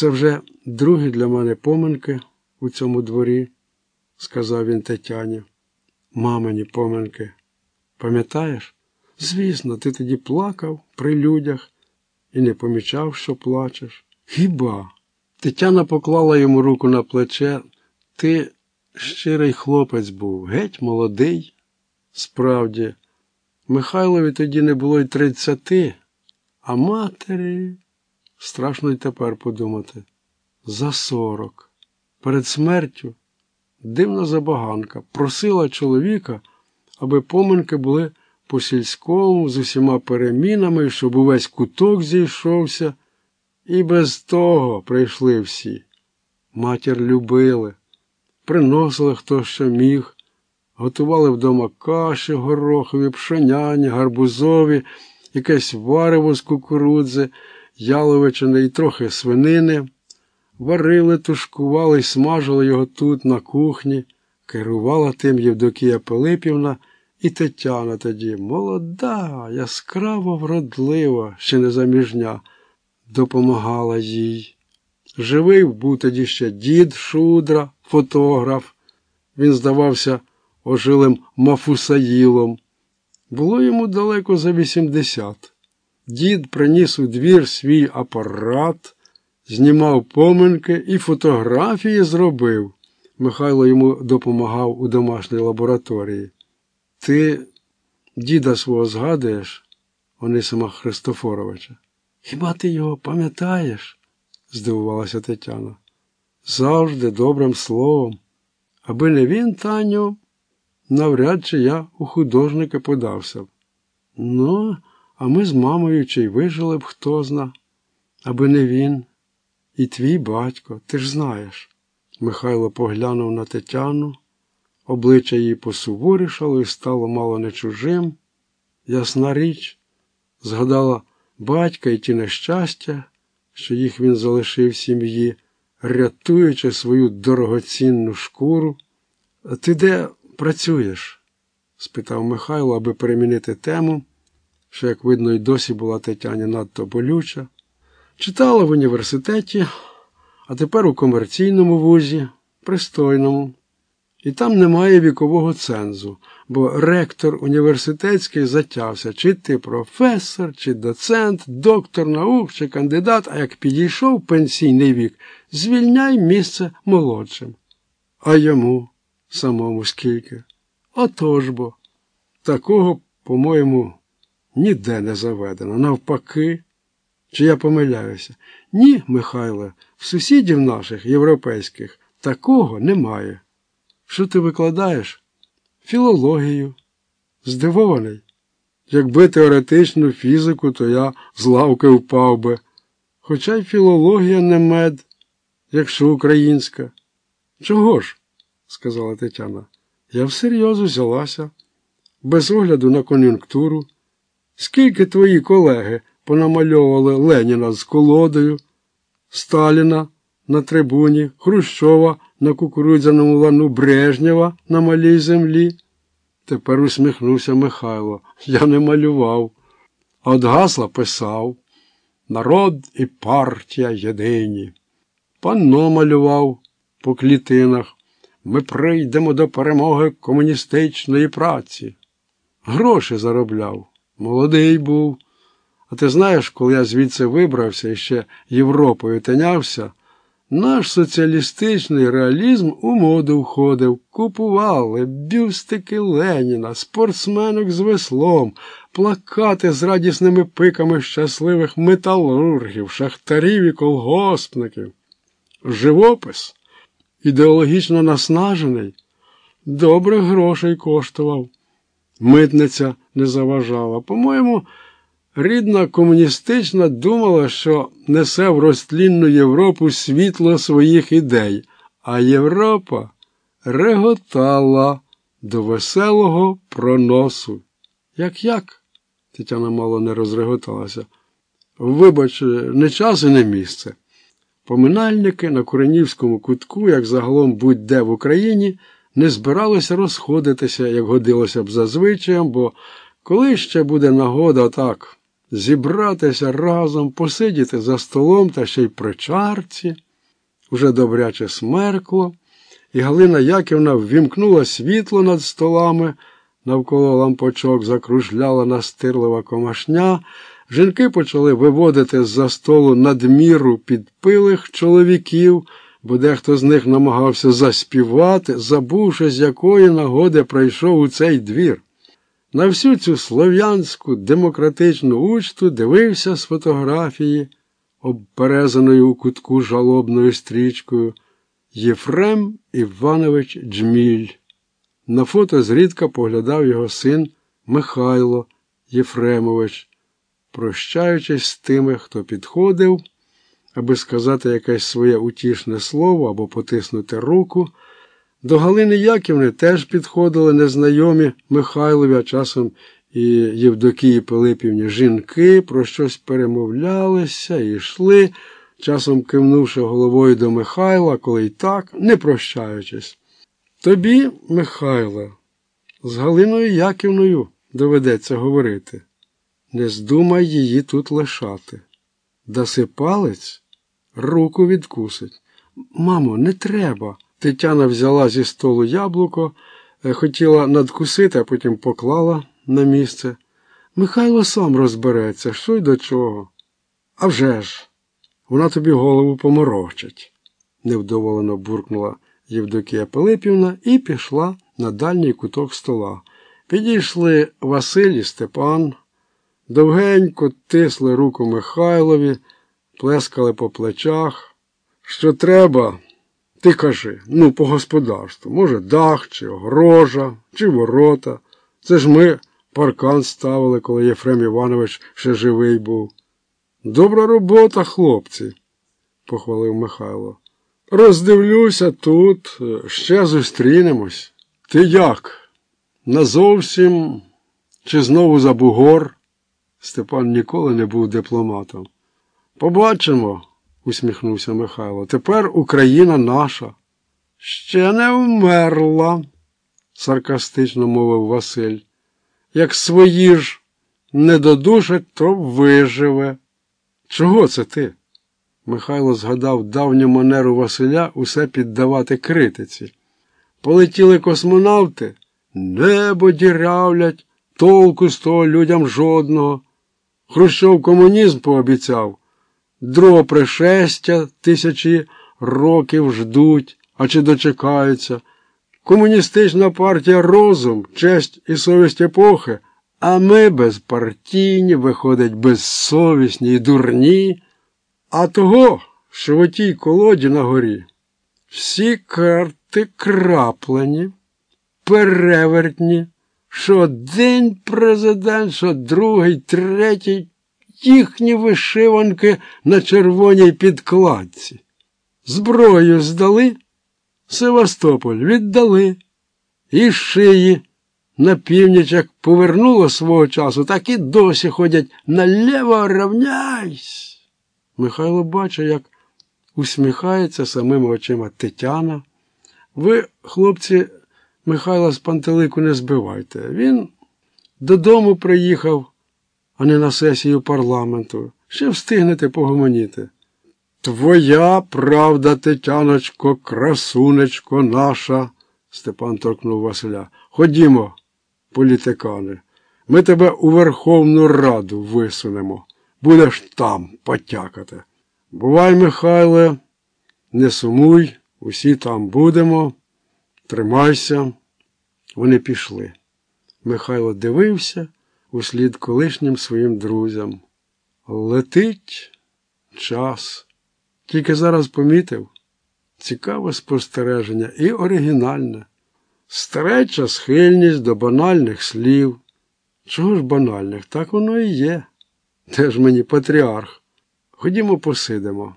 Це вже другі для мене поминки у цьому дворі, сказав він Тетяні. Мамині поминки. Пам'ятаєш? Звісно, ти тоді плакав при людях і не помічав, що плачеш. Хіба? Тетяна поклала йому руку на плече. Ти щирий хлопець був, геть молодий. Справді, Михайлові тоді не було й тридцяти, а матері, страшно й тепер подумати, за сорок. Перед смертю. Дивна забаганка. Просила чоловіка, аби поминки були по сільському з усіма перемінами, щоб увесь куток зійшовся, і без того прийшли всі. Матір любили, приносили хто що міг, готували вдома каші, горохові, пшоняні, гарбузові, якесь варево з кукурудзи, яловичини і трохи свинини. Варили, тушкували і смажили його тут, на кухні, керувала тим Євдокія Пилипівна і Тетяна тоді, молода, яскраво вродлива, ще не заміжня, допомагала їй. Живий був тоді ще дід Шудра, фотограф. Він здавався ожилим Мафусаїлом. Було йому далеко за 80. Дід приніс у двір свій апарат, знімав поминки і фотографії зробив. Михайло йому допомагав у домашній лабораторії. Ти діда свого згадуєш, Онисима Христофоровича? Хіба ти його пам'ятаєш? здивувалася Тетяна. Завжди добрим словом. Аби не він, Таню, навряд чи я у художники подався б. Ну, а ми з мамою чи й вижили б хто зна, аби не він. І твій батько, ти ж знаєш. Михайло поглянув на Тетяну, обличчя її посуворішало і стало мало не чужим. Ясна річ, згадала батька і ті нещастя, що їх він залишив сім'ї, рятуючи свою дорогоцінну шкуру. Ти де працюєш? спитав Михайло, аби перемінити тему, що, як видно, й досі була Тетяні надто болюча. Читала в університеті, а тепер у комерційному вузі, пристойному. І там немає вікового цензу, бо ректор університетський затявся, чи ти професор, чи доцент, доктор наук, чи кандидат, а як підійшов пенсійний вік, звільняй місце молодшим. А йому самому скільки? Отож бо. Такого, по-моєму, ніде не заведено. Навпаки. Чи я помиляюся? Ні, Михайле, в сусідів наших європейських такого немає. Що ти викладаєш? Філологію. Здивований. Якби теоретичну фізику, то я з лавки впав би. Хоча й філологія не мед, якщо українська. Чого ж? сказала Тетяна. Я всерйоз взялася, без огляду на кон'юнктуру. Скільки твої колеги понамальовували Леніна з колодою, Сталіна на трибуні, Хрущова на кукурудзяному лану Брежнєва на малій землі. Тепер усміхнувся Михайло. Я не малював. А от гасла писав Народ і партія єдині. Панно малював по клітинах. Ми прийдемо до перемоги комуністичної праці. Гроші заробляв. Молодий був. А ти знаєш, коли я звідси вибрався і ще Європою тинявся, наш соціалістичний реалізм у моду входив, купували бюстики Леніна, спортсменок з веслом, плакати з радісними пиками щасливих металургів, шахтарів і колгоспників. Живопис, ідеологічно наснажений, добре грошей коштував. Митниця не заважала. По-моєму, Рідна комуністична думала, що несе в розтлінну Європу світло своїх ідей, а Європа реготала до веселого проносу. Як як? Тетяна мало не розреготалася. Вибач, не час і не місце. Поминальники на Куренівському кутку, як загалом будь-де в Україні, не збиралися розходитися, як годилося б за звичаєм, бо коли ще буде нагода так зібратися разом, посидіти за столом та ще й при чарці. Уже добряче смеркло, і Галина Яківна ввімкнула світло над столами, навколо лампочок закружляла настирлива комашня. Жінки почали виводити з-за столу надміру підпилих чоловіків, бо дехто з них намагався заспівати, забувши, з якої нагоди прийшов у цей двір. На всю цю слов'янську демократичну учту дивився з фотографії, обперезаною у кутку жалобною стрічкою, Єфрем Іванович Джміль. На фото зрідка поглядав його син Михайло Єфремович, прощаючись з тими, хто підходив, аби сказати якесь своє утішне слово або потиснути руку. До Галини Яківни теж підходили незнайомі Михайлові, а часом і Євдокії Пилипівні жінки, про щось перемовлялися йшли, часом кивнувши головою до Михайла, коли й так, не прощаючись. Тобі, Михайло, з Галиною Яківною доведеться говорити. Не здумай її тут лишати. Даси палець, руку відкусить. Мамо, не треба. Тетяна взяла зі столу яблуко, е, хотіла надкусити, а потім поклала на місце. Михайло сам розбереться, що й до чого. «А вже ж, вона тобі голову поморочить, невдоволено буркнула Євдокія Пилипівна і пішла на дальній куток стола. Підійшли Василь і Степан, довгенько тисли руку Михайлові, плескали по плечах. Що треба? Ти кажи, ну, по господарству, може, дах, чи огорожа, чи ворота. Це ж ми паркан ставили, коли Єфрем Іванович ще живий був. Добра робота, хлопці, похвалив Михайло. Роздивлюся тут, ще зустрінемось. Ти як? Назовсім чи знову за бугор? Степан ніколи не був дипломатом. Побачимо усміхнувся Михайло. Тепер Україна наша. Ще не вмерла, саркастично мовив Василь. Як свої ж не додушать, то виживе. Чого це ти? Михайло згадав давню манеру Василя усе піддавати критиці. Полетіли космонавти, небо дірявлять, толку з того людям жодного. Хрущов комунізм пообіцяв. Друге пришестя тисячі років ждуть, а чи дочекаються. Комуністична партія розум, честь і совість епохи, а ми безпартійні, виходить, безсовісні і дурні. А того, що в отій колоді на горі, всі карти краплені, перевертні, що один президент, що другий, третій їхні вишиванки на червоній підкладці. Зброю здали, Севастополь віддали, і шиї на північ, як повернуло свого часу, так і досі ходять наліво равняйсь. Михайло бачить, як усміхається самими очима Тетяна. Ви, хлопці, Михайла з пантелику не збивайте. Він додому приїхав а не на сесію парламенту. Ще встигнете погомоніти. Твоя правда, Тетяночко, красунечко наша, Степан торкнув Василя. Ходімо, політикани. Ми тебе у Верховну Раду висунемо. Будеш там потякати. Бувай, Михайле, не сумуй, усі там будемо. Тримайся. Вони пішли. Михайло дивився услід колишнім своїм друзям. Летить час. Тільки зараз помітив цікаве спостереження і оригінальне, стареча схильність до банальних слів. Чого ж банальних? Так воно і є. Теж мені патріарх. Ходімо посидимо.